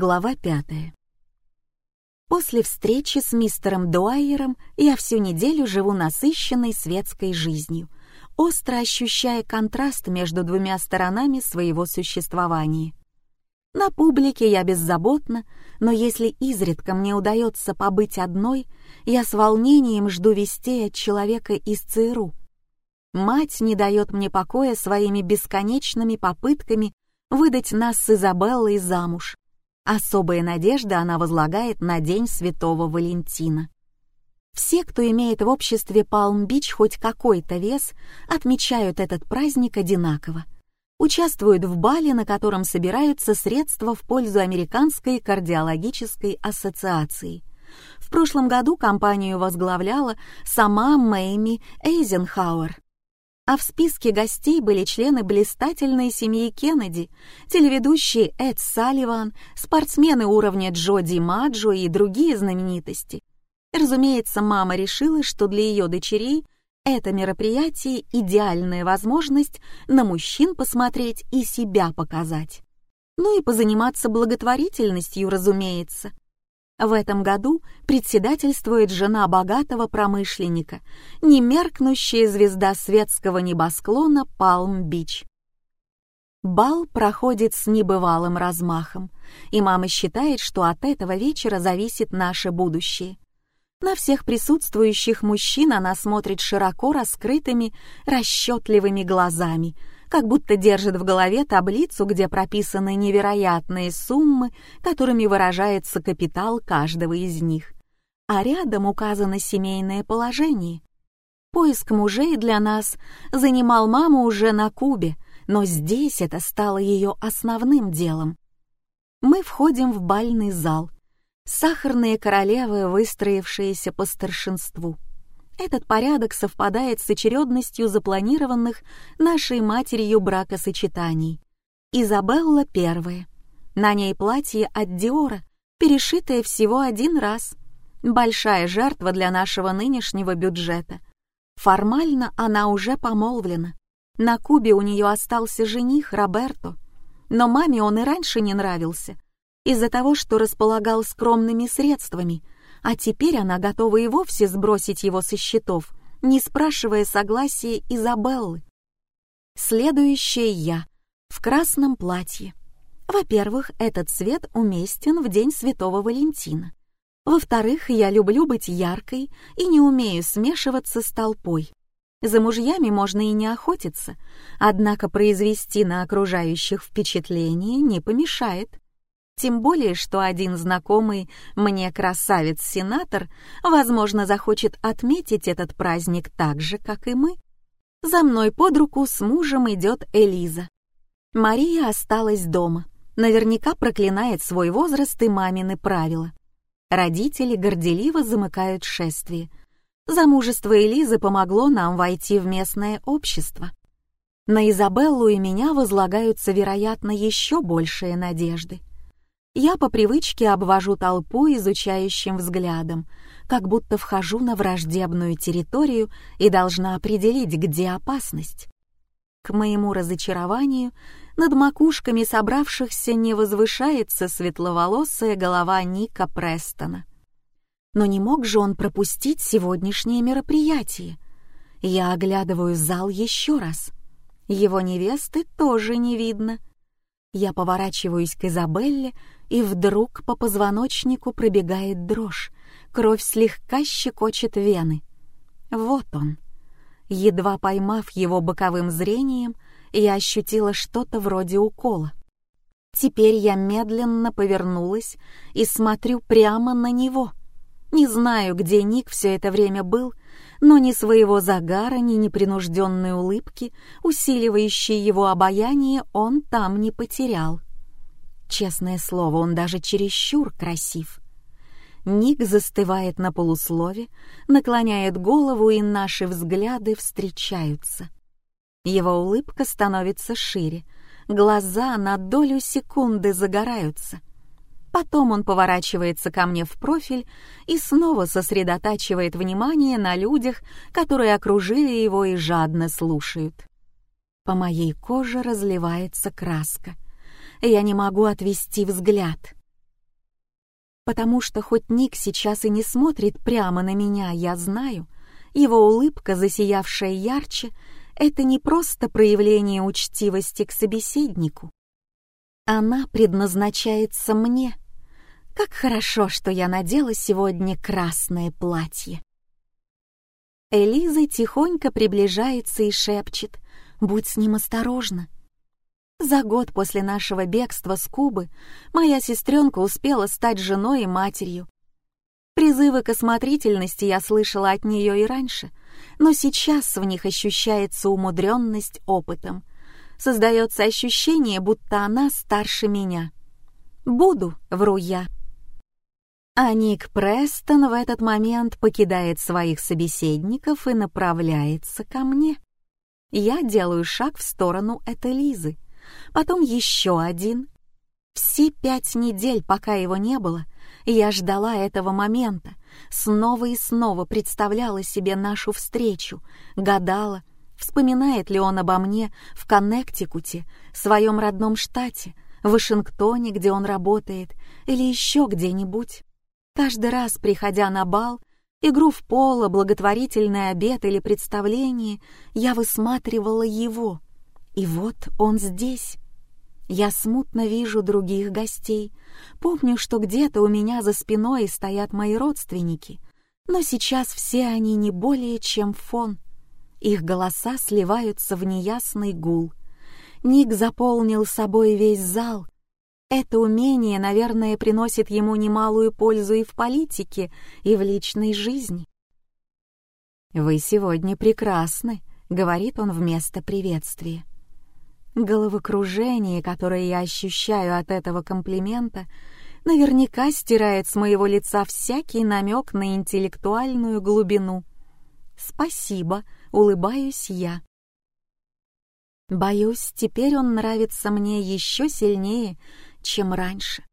Глава пятая. После встречи с мистером Дуайером я всю неделю живу насыщенной светской жизнью, остро ощущая контраст между двумя сторонами своего существования. На публике я беззаботна, но если изредка мне удается побыть одной, я с волнением жду вестей от человека из ЦРУ. Мать не дает мне покоя своими бесконечными попытками выдать нас с Изабеллой замуж. Особая надежда она возлагает на День Святого Валентина. Все, кто имеет в обществе Палм-Бич хоть какой-то вес, отмечают этот праздник одинаково. Участвуют в бале, на котором собираются средства в пользу Американской кардиологической ассоциации. В прошлом году компанию возглавляла сама Мэйми Эйзенхауэр а в списке гостей были члены блистательной семьи Кеннеди, телеведущий Эд Салливан, спортсмены уровня Джо Ди Маджо и другие знаменитости. Разумеется, мама решила, что для ее дочерей это мероприятие — идеальная возможность на мужчин посмотреть и себя показать. Ну и позаниматься благотворительностью, разумеется — в этом году председательствует жена богатого промышленника, немеркнущая звезда светского небосклона Палм-Бич. Бал проходит с небывалым размахом, и мама считает, что от этого вечера зависит наше будущее. На всех присутствующих мужчин она смотрит широко раскрытыми, расчетливыми глазами — как будто держит в голове таблицу, где прописаны невероятные суммы, которыми выражается капитал каждого из них. А рядом указано семейное положение. Поиск мужей для нас занимал маму уже на Кубе, но здесь это стало ее основным делом. Мы входим в бальный зал. Сахарные королевы, выстроившиеся по старшинству — этот порядок совпадает с очередностью запланированных нашей матерью бракосочетаний. Изабелла первая. На ней платье от Диора, перешитое всего один раз. Большая жертва для нашего нынешнего бюджета. Формально она уже помолвлена. На Кубе у нее остался жених Роберто. Но маме он и раньше не нравился, из-за того, что располагал скромными средствами — а теперь она готова и вовсе сбросить его со счетов, не спрашивая согласия Изабеллы. Следующая я, в красном платье. Во-первых, этот цвет уместен в День Святого Валентина. Во-вторых, я люблю быть яркой и не умею смешиваться с толпой. За мужьями можно и не охотиться, однако произвести на окружающих впечатление не помешает. Тем более, что один знакомый мне красавец-сенатор, возможно, захочет отметить этот праздник так же, как и мы. За мной под руку с мужем идет Элиза. Мария осталась дома. Наверняка проклинает свой возраст и мамины правила. Родители горделиво замыкают шествие. Замужество Элизы помогло нам войти в местное общество. На Изабеллу и меня возлагаются, вероятно, еще большие надежды я по привычке обвожу толпу изучающим взглядом, как будто вхожу на враждебную территорию и должна определить, где опасность. К моему разочарованию над макушками собравшихся не возвышается светловолосая голова Ника Престона. Но не мог же он пропустить сегодняшнее мероприятие. Я оглядываю зал еще раз. Его невесты тоже не видно. Я поворачиваюсь к Изабелле, и вдруг по позвоночнику пробегает дрожь, кровь слегка щекочет вены. Вот он. Едва поймав его боковым зрением, я ощутила что-то вроде укола. Теперь я медленно повернулась и смотрю прямо на него. Не знаю, где Ник все это время был, но ни своего загара, ни непринужденной улыбки, усиливающей его обаяние, он там не потерял. Честное слово, он даже чересчур красив. Ник застывает на полуслове, наклоняет голову, и наши взгляды встречаются. Его улыбка становится шире, глаза на долю секунды загораются. Потом он поворачивается ко мне в профиль и снова сосредотачивает внимание на людях, которые окружили его и жадно слушают. По моей коже разливается краска — я не могу отвести взгляд. Потому что хоть Ник сейчас и не смотрит прямо на меня, я знаю, его улыбка, засиявшая ярче, это не просто проявление учтивости к собеседнику. Она предназначается мне. Как хорошо, что я надела сегодня красное платье. Элиза тихонько приближается и шепчет «Будь с ним осторожна». За год после нашего бегства с Кубы моя сестренка успела стать женой и матерью. Призывы к осмотрительности я слышала от нее и раньше, но сейчас в них ощущается умудренность опытом. Создается ощущение, будто она старше меня. «Буду», — вру я. А Ник Престон в этот момент покидает своих собеседников и направляется ко мне. Я делаю шаг в сторону этой Лизы, потом еще один. Все пять недель, пока его не было, я ждала этого момента, снова и снова представляла себе нашу встречу, гадала, вспоминает ли он обо мне в Коннектикуте, своем родном штате, в Вашингтоне, где он работает, или еще где-нибудь. Каждый раз, приходя на бал, игру в поло, благотворительный обед или представление, я высматривала его. И вот он здесь. Я смутно вижу других гостей. Помню, что где-то у меня за спиной стоят мои родственники, но сейчас все они не более чем фон. Их голоса сливаются в неясный гул. Ник заполнил собой весь зал, это умение, наверное, приносит ему немалую пользу и в политике, и в личной жизни. «Вы сегодня прекрасны», — говорит он вместо приветствия. Головокружение, которое я ощущаю от этого комплимента, наверняка стирает с моего лица всякий намек на интеллектуальную глубину. «Спасибо», — улыбаюсь я. Боюсь, теперь он нравится мне еще сильнее, чем раньше.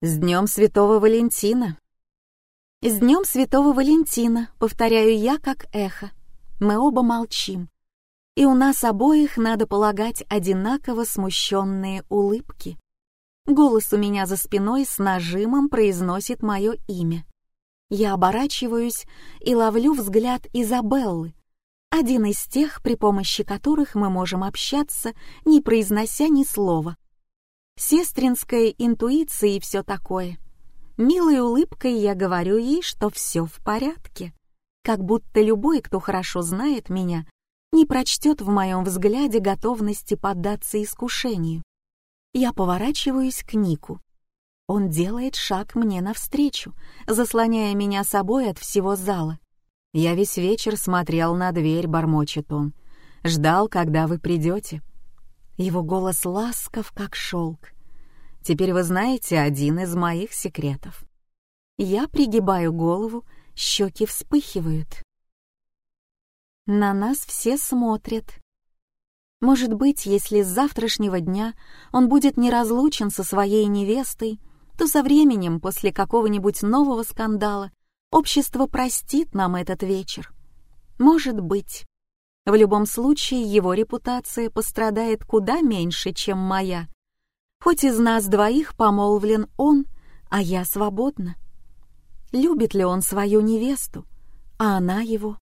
«С Днем Святого Валентина!» «С Днем Святого Валентина!» — повторяю я как эхо. Мы оба молчим. И у нас обоих, надо полагать, одинаково смущенные улыбки. Голос у меня за спиной с нажимом произносит мое имя. Я оборачиваюсь и ловлю взгляд Изабеллы, один из тех, при помощи которых мы можем общаться, не произнося ни слова сестринская интуиция и все такое. Милой улыбкой я говорю ей, что все в порядке. Как будто любой, кто хорошо знает меня, не прочтет в моем взгляде готовности поддаться искушению. Я поворачиваюсь к Нику. Он делает шаг мне навстречу, заслоняя меня собой от всего зала. Я весь вечер смотрел на дверь, бормочет он. Ждал, когда вы придете. Его голос ласков, как шелк. Теперь вы знаете один из моих секретов. Я пригибаю голову, щеки вспыхивают. На нас все смотрят. Может быть, если с завтрашнего дня он будет неразлучен со своей невестой, то со временем, после какого-нибудь нового скандала, общество простит нам этот вечер. Может быть. В любом случае его репутация пострадает куда меньше, чем моя. Хоть из нас двоих помолвлен он, а я свободна. Любит ли он свою невесту, а она его?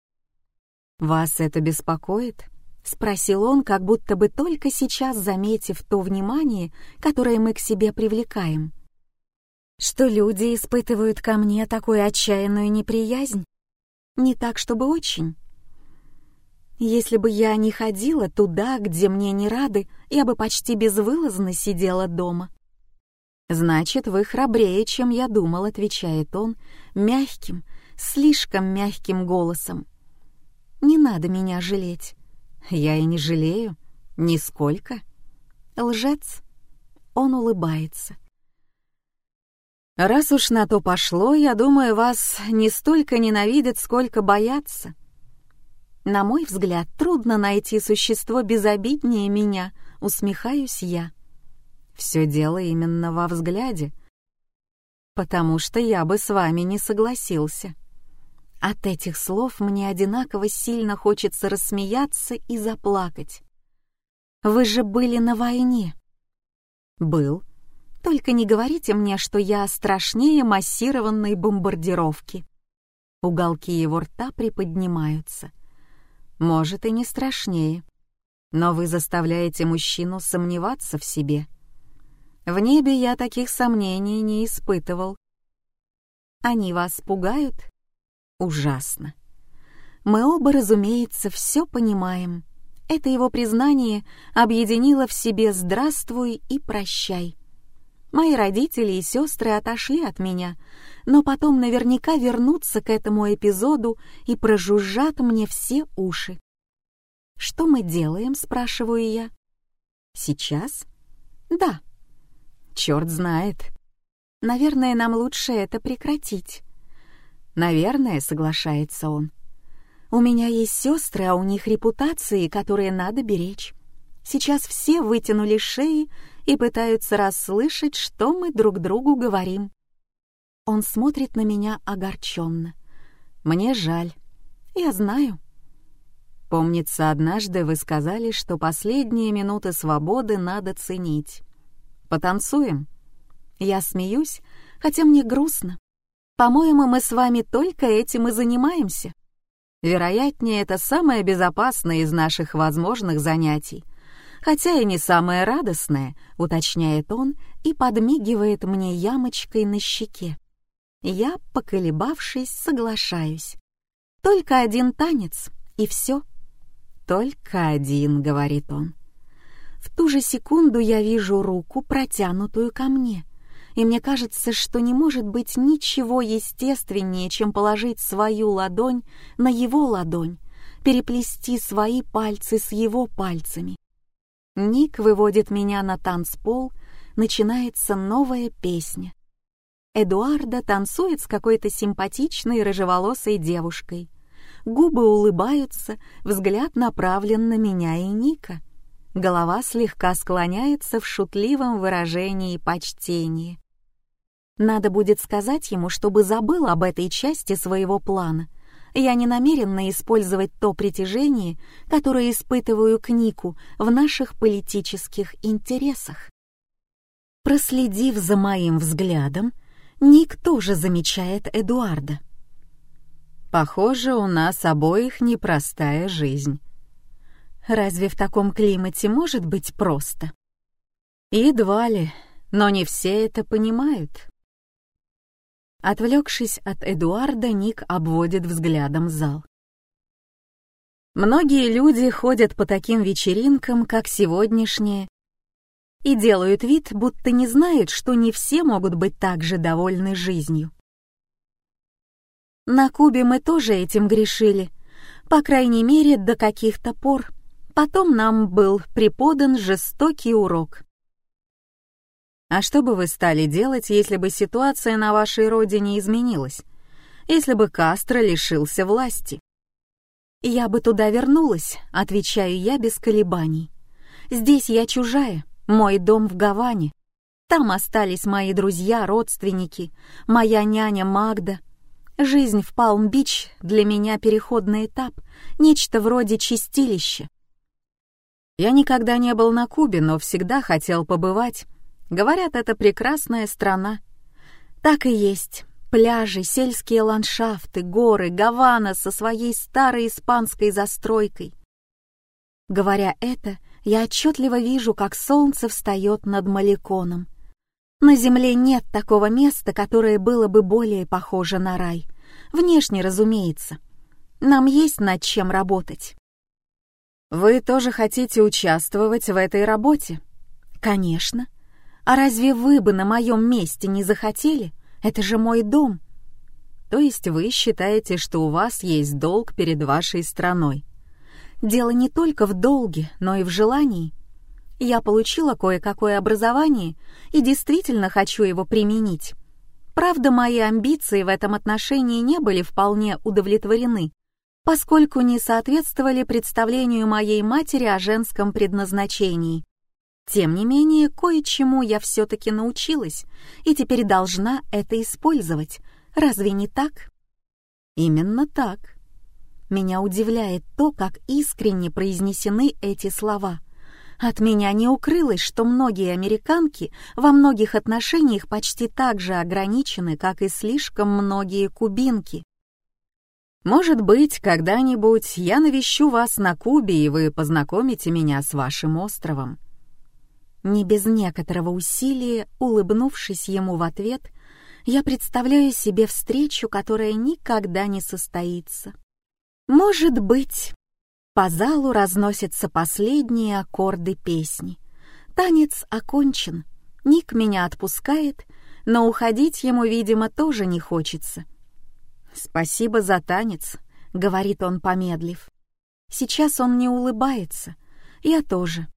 «Вас это беспокоит?» — спросил он, как будто бы только сейчас заметив то внимание, которое мы к себе привлекаем. «Что люди испытывают ко мне такую отчаянную неприязнь? Не так, чтобы очень. Если бы я не ходила туда, где мне не рады, я бы почти безвылазно сидела дома. «Значит, вы храбрее, чем я думал», — отвечает он, мягким, слишком мягким голосом. «Не надо меня жалеть». «Я и не жалею. Нисколько». «Лжец». Он улыбается. «Раз уж на то пошло, я думаю, вас не столько ненавидят, сколько боятся». На мой взгляд, трудно найти существо безобиднее меня, усмехаюсь я. Все дело именно во взгляде. Потому что я бы с вами не согласился. От этих слов мне одинаково сильно хочется рассмеяться и заплакать. Вы же были на войне. Был. Только не говорите мне, что я страшнее массированной бомбардировки. Уголки его рта приподнимаются. Может, и не страшнее. Но вы заставляете мужчину сомневаться в себе. В небе я таких сомнений не испытывал. Они вас пугают? Ужасно. Мы оба, разумеется, все понимаем. Это его признание объединило в себе «здравствуй» и «прощай». Мои родители и сестры отошли от меня, но потом наверняка вернутся к этому эпизоду и прожужжат мне все уши. «Что мы делаем?» — спрашиваю я. «Сейчас?» «Да». «Черт знает. Наверное, нам лучше это прекратить». «Наверное», — соглашается он. «У меня есть сестры, а у них репутации, которые надо беречь. Сейчас все вытянули шеи и пытаются расслышать, что мы друг другу говорим. Он смотрит на меня огорченно. Мне жаль. Я знаю. Помнится, однажды вы сказали, что последние минуты свободы надо ценить. Потанцуем? Я смеюсь, хотя мне грустно. По-моему, мы с вами только этим и занимаемся. Вероятнее, это самое безопасное из наших возможных занятий — хотя и не самое радостное, уточняет он и подмигивает мне ямочкой на щеке. Я, поколебавшись, соглашаюсь. Только один танец, и все. Только один, говорит он. В ту же секунду я вижу руку, протянутую ко мне, и мне кажется, что не может быть ничего естественнее, чем положить свою ладонь на его ладонь, переплести свои пальцы с его пальцами Ник выводит меня на танцпол, начинается новая песня. Эдуарда танцует с какой-то симпатичной рыжеволосой девушкой. Губы улыбаются, взгляд направлен на меня и Ника. Голова слегка склоняется в шутливом выражении почтения. Надо будет сказать ему, чтобы забыл об этой части своего плана я не намерена использовать то притяжение, которое испытываю к Нику в наших политических интересах. Проследив за моим взглядом, Ник тоже замечает Эдуарда. «Похоже, у нас обоих непростая жизнь. Разве в таком климате может быть просто?» «Едва ли, но не все это понимают». Отвлекшись от Эдуарда, Ник обводит взглядом зал. Многие люди ходят по таким вечеринкам, как сегодняшняя, и делают вид, будто не знают, что не все могут быть так же довольны жизнью. На Кубе мы тоже этим грешили, по крайней мере, до каких-то пор. Потом нам был преподан жестокий урок. А что бы вы стали делать, если бы ситуация на вашей родине изменилась? Если бы Кастро лишился власти? Я бы туда вернулась, отвечаю я без колебаний. Здесь я чужая, мой дом в Гаване. Там остались мои друзья, родственники, моя няня Магда. Жизнь в Палм-Бич для меня переходный этап, нечто вроде чистилища. Я никогда не был на Кубе, но всегда хотел побывать. Говорят, это прекрасная страна. Так и есть. Пляжи, сельские ландшафты, горы, Гавана со своей старой испанской застройкой. Говоря это, я отчетливо вижу, как солнце встает над Маликоном. На земле нет такого места, которое было бы более похоже на рай. Внешне, разумеется. Нам есть над чем работать. Вы тоже хотите участвовать в этой работе? Конечно. А разве вы бы на моем месте не захотели? Это же мой дом. То есть вы считаете, что у вас есть долг перед вашей страной? Дело не только в долге, но и в желании. Я получила кое-какое образование и действительно хочу его применить. Правда, мои амбиции в этом отношении не были вполне удовлетворены, поскольку не соответствовали представлению моей матери о женском предназначении. Тем не менее, кое-чему я все-таки научилась и теперь должна это использовать. Разве не так? Именно так. Меня удивляет то, как искренне произнесены эти слова. От меня не укрылось, что многие американки во многих отношениях почти так же ограничены, как и слишком многие кубинки. Может быть, когда-нибудь я навещу вас на Кубе, и вы познакомите меня с вашим островом. Не без некоторого усилия, улыбнувшись ему в ответ, я представляю себе встречу, которая никогда не состоится. Может быть, по залу разносятся последние аккорды песни. Танец окончен. Ник меня отпускает, но уходить ему, видимо, тоже не хочется. «Спасибо за танец», — говорит он, помедлив. Сейчас он не улыбается. Я тоже.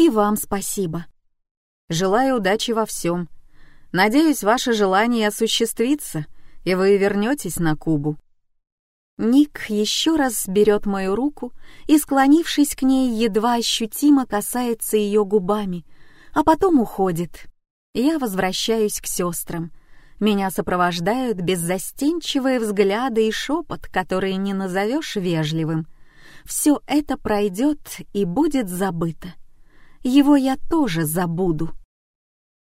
И вам спасибо. Желаю удачи во всем. Надеюсь, ваше желание осуществится, и вы вернетесь на Кубу. Ник еще раз берет мою руку и, склонившись к ней, едва ощутимо касается ее губами, а потом уходит. Я возвращаюсь к сестрам. Меня сопровождают беззастенчивые взгляды и шепот, которые не назовешь вежливым. Все это пройдет и будет забыто. Его я тоже забуду.